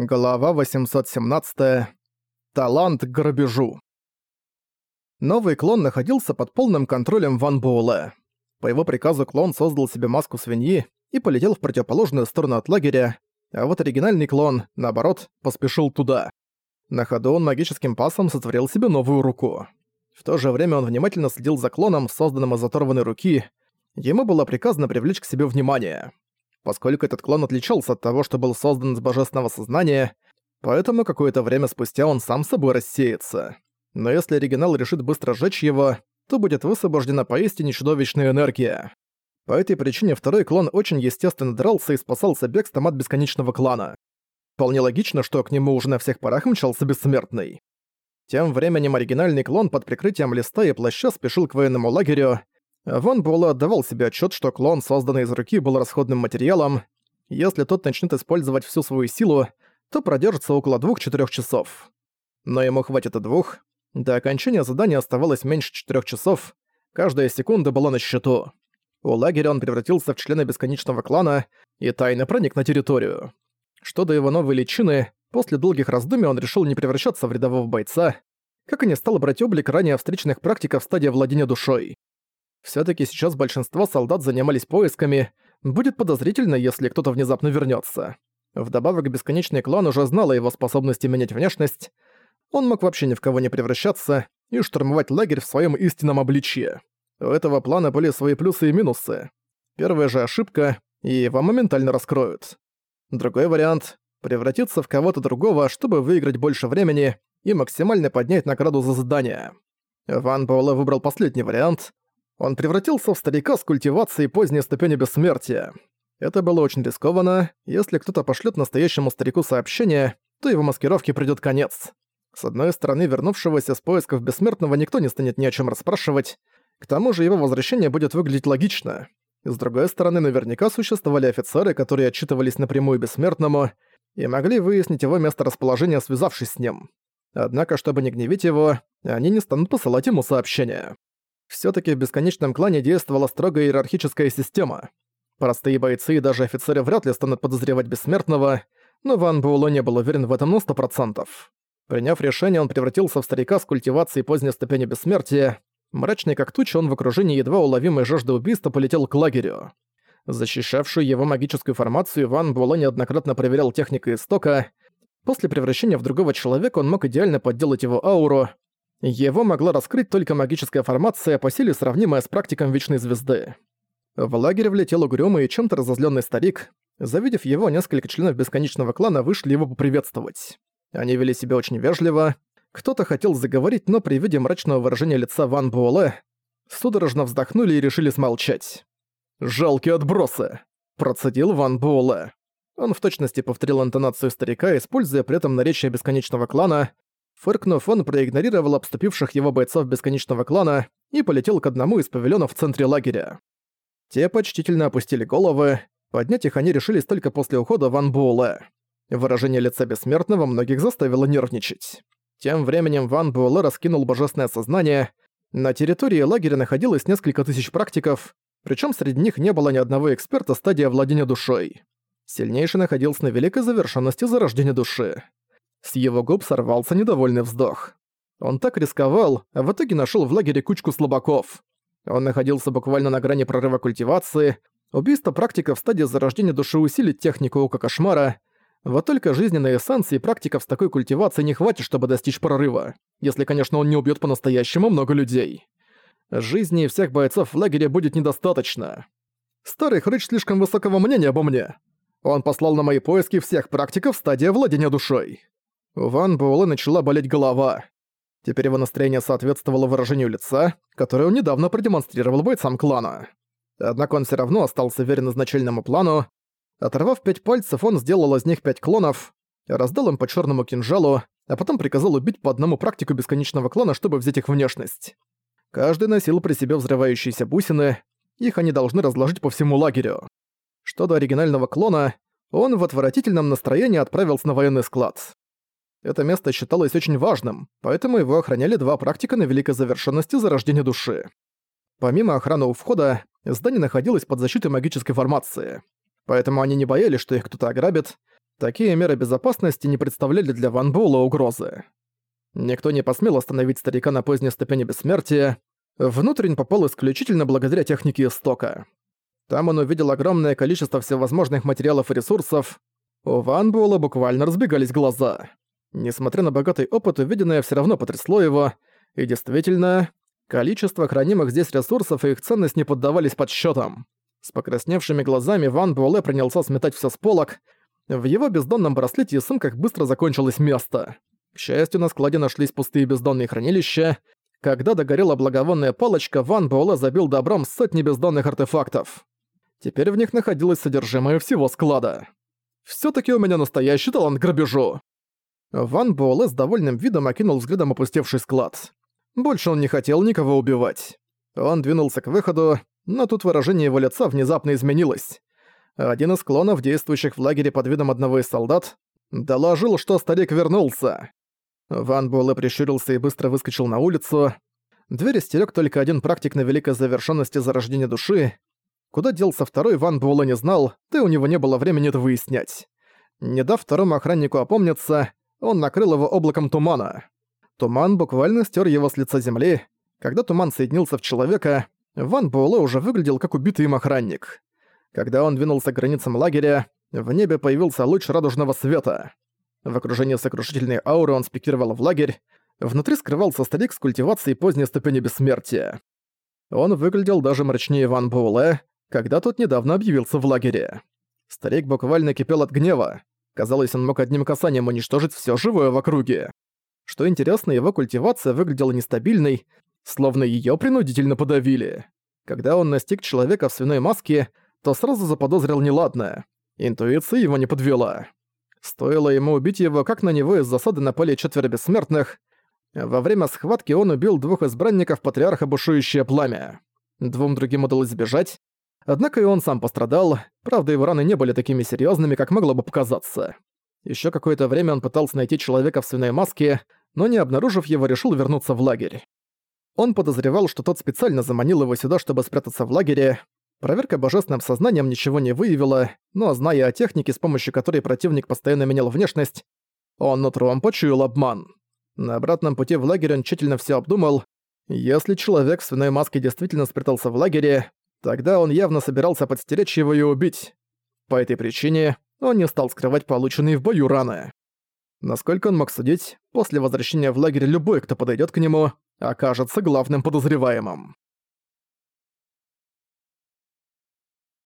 Глава 817. Талант к грабежу. Новый клон находился под полным контролем Ван Буэлэ. По его приказу клон создал себе маску свиньи и полетел в противоположную сторону от лагеря, а вот оригинальный клон, наоборот, поспешил туда. На ходу он магическим пасом сотворил себе новую руку. В то же время он внимательно следил за клоном, созданным из оторванной руки. Ему было приказано привлечь к себе внимание поскольку этот клон отличался от того, что был создан из божественного сознания, поэтому какое-то время спустя он сам собой рассеется. Но если оригинал решит быстро сжечь его, то будет высвобождена поистине чудовищная энергия. По этой причине второй клон очень естественно дрался и спасался бегством от бесконечного клана. Вполне логично, что к нему уже на всех парах мчался бессмертный. Тем временем оригинальный клон под прикрытием листа и плаща спешил к военному лагерю, Ван Буэлэ отдавал себе отчет, что клон, созданный из руки, был расходным материалом. Если тот начнет использовать всю свою силу, то продержится около двух-четырех часов. Но ему хватит и двух. До окончания задания оставалось меньше четырех часов. Каждая секунда была на счету. У лагеря он превратился в члена бесконечного клана и тайно проник на территорию. Что до его новой личины, после долгих раздумий он решил не превращаться в рядового бойца, как и не стал брать облик ранее встречных практиков в стадии владения душой. Всё-таки сейчас большинство солдат занимались поисками, будет подозрительно, если кто-то внезапно вернётся. Вдобавок, Бесконечный клан уже знал о его способности менять внешность. Он мог вообще ни в кого не превращаться и штурмовать лагерь в своём истинном обличье. У этого плана были свои плюсы и минусы. Первая же ошибка, и его моментально раскроют. Другой вариант — превратиться в кого-то другого, чтобы выиграть больше времени и максимально поднять награду за задание. Ван Буэлэ выбрал последний вариант, он превратился в старика с культивацией поздней ступени бессмертия. Это было очень рискованно. Если кто-то пошлет настоящему старику сообщение, то его маскировке придёт конец. С одной стороны, вернувшегося с поисков бессмертного никто не станет ни о чем расспрашивать. К тому же его возвращение будет выглядеть логично. С другой стороны, наверняка существовали офицеры, которые отчитывались напрямую бессмертному и могли выяснить его месторасположение, связавшись с ним. Однако, чтобы не гневить его, они не станут посылать ему сообщения. Всё-таки в бесконечном клане действовала строгая иерархическая система. Простые бойцы и даже офицеры вряд ли станут подозревать бессмертного, но Ван Буэлло не был уверен в этом на сто процентов. Приняв решение, он превратился в старика с культивацией поздней ступени бессмертия. Мрачный как туча, он в окружении едва уловимой жажды убийства полетел к лагерю. Защищавшую его магическую формацию Ван Буэлло неоднократно проверял технику истока. После превращения в другого человека он мог идеально подделать его ауру, его могла раскрыть только магическая формация, по силе сравнимая с практиком Вечной Звезды. В лагерь влетел угрюмый и чем-то разозлённый старик. Завидев его, несколько членов Бесконечного клана вышли его поприветствовать. Они вели себя очень вежливо. Кто-то хотел заговорить, но при виде мрачного выражения лица Ван Буэлэ судорожно вздохнули и решили смолчать. «Жалкие отбросы!» – процедил Ван Буэлэ. Он в точности повторил интонацию старика, используя при этом наречие Бесконечного клана, Фыркнув, он проигнорировал обступивших его бойцов Бесконечного клана и полетел к одному из павильонов в центре лагеря. Те почтительно опустили головы, поднять их они решились только после ухода Ван Буэлэ. Выражение лица Бессмертного многих заставило нервничать. Тем временем Ван Буэлэ раскинул божественное сознание. На территории лагеря находилось несколько тысяч практиков, причем среди них не было ни одного эксперта стадии владения душой. Сильнейший находился на великой завершенности зарождения души. С его губ сорвался недовольный вздох. Он так рисковал, а в итоге нашел в лагере кучку слабаков. Он находился буквально на грани прорыва культивации. Убийство практика в стадии зарождения души усилит технику Ока Кошмара. Вот только жизненной эссенции практиков с такой культивацией не хватит, чтобы достичь прорыва. Если, конечно, он не убьет по-настоящему много людей. Жизни всех бойцов в лагере будет недостаточно. Старый хрыч слишком высокого мнения обо мне. Он послал на мои поиски всех практиков стадии владения душой. У Ван Буэлэ начала болеть голова. Теперь его настроение соответствовало выражению лица, которое он недавно продемонстрировал бойцам клана. Однако он все равно остался верен изначальному плану. Оторвав пять пальцев, он сделал из них пять клонов, раздал им по черному кинжалу, а потом приказал убить по одному практику бесконечного клана, чтобы взять их внешность. Каждый носил при себе взрывающиеся бусины, их они должны разложить по всему лагерю. Что до оригинального клона, он в отвратительном настроении отправился на военный склад. Это место считалось очень важным, поэтому его охраняли два практика на великой завершенности зарождения души. Помимо охраны у входа, здание находилось под защитой магической формации. Поэтому они не боялись, что их кто-то ограбит. Такие меры безопасности не представляли для Ван Буэлла угрозы. Никто не посмел остановить старика на поздней ступени бессмертия. Внутрь попал исключительно благодаря технике истока. Там он увидел огромное количество всевозможных материалов и ресурсов. У Ван Буэлла буквально разбегались глаза. Несмотря на богатый опыт, увиденное все равно потрясло его, и действительно, количество хранимых здесь ресурсов и их ценность не поддавались подсчетам. С покрасневшими глазами Ван Буэлэ принялся сметать все с полок. В его бездонном браслете и сумках быстро закончилось место. К счастью, на складе нашлись пустые бездонные хранилища. Когда догорела благовонная палочка, Ван Буэлэ забил добром сотни бездонных артефактов. Теперь в них находилось содержимое всего склада. все таки у меня настоящий талант к грабежу!» Ван Буэлэ с довольным видом окинул взглядом опустевший склад. Больше он не хотел никого убивать. Он двинулся к выходу, но тут выражение его лица внезапно изменилось. Один из клонов, действующих в лагере под видом одного из солдат, доложил, что старик вернулся. Ван Буэлэ прищурился и быстро выскочил на улицу. Дверь стерег только один практик на великой завершенности зарождения души. Куда делся второй, Ван Буэлэ не знал, да и у него не было времени это выяснять. Не дав второму охраннику опомниться, он накрыл его облаком тумана. Туман буквально стер его с лица земли. Когда туман соединился в человека, Ван Буэлэ уже выглядел как убитый им охранник. Когда он двинулся к границам лагеря, в небе появился луч радужного света. В окружении сокрушительной ауры он спикировал в лагерь. Внутри скрывался старик с культивацией поздней ступени бессмертия. Он выглядел даже мрачнее Ван Буэлэ, когда тот недавно объявился в лагере. Старик буквально кипел от гнева. Казалось, он мог одним касанием уничтожить все живое в округе. Что интересно, его культивация выглядела нестабильной, словно ее принудительно подавили. Когда он настиг человека в свиной маске, то сразу заподозрил неладное. Интуиция его не подвела. Стоило ему убить его, как на него из засады напали четверо бессмертных. Во время схватки он убил двух избранников патриарха бушующее пламя. Двум другим удалось сбежать, Однако и он сам пострадал, правда его раны не были такими серьезными, как могло бы показаться. Еще какое-то время он пытался найти человека в свиной маске, но не обнаружив его, решил вернуться в лагерь. Он подозревал, что тот специально заманил его сюда, чтобы спрятаться в лагере. Проверка божественным сознанием ничего не выявила, но, зная о технике, с помощью которой противник постоянно менял внешность, он нутром почуял обман. На обратном пути в лагерь он тщательно все обдумал. Если человек в свиной маске действительно спрятался в лагере, Тогда он явно собирался подстеречь его и убить. По этой причине он не стал скрывать полученные в бою раны. Насколько он мог судить, после возвращения в лагерь любой, кто подойдет к нему, окажется главным подозреваемым.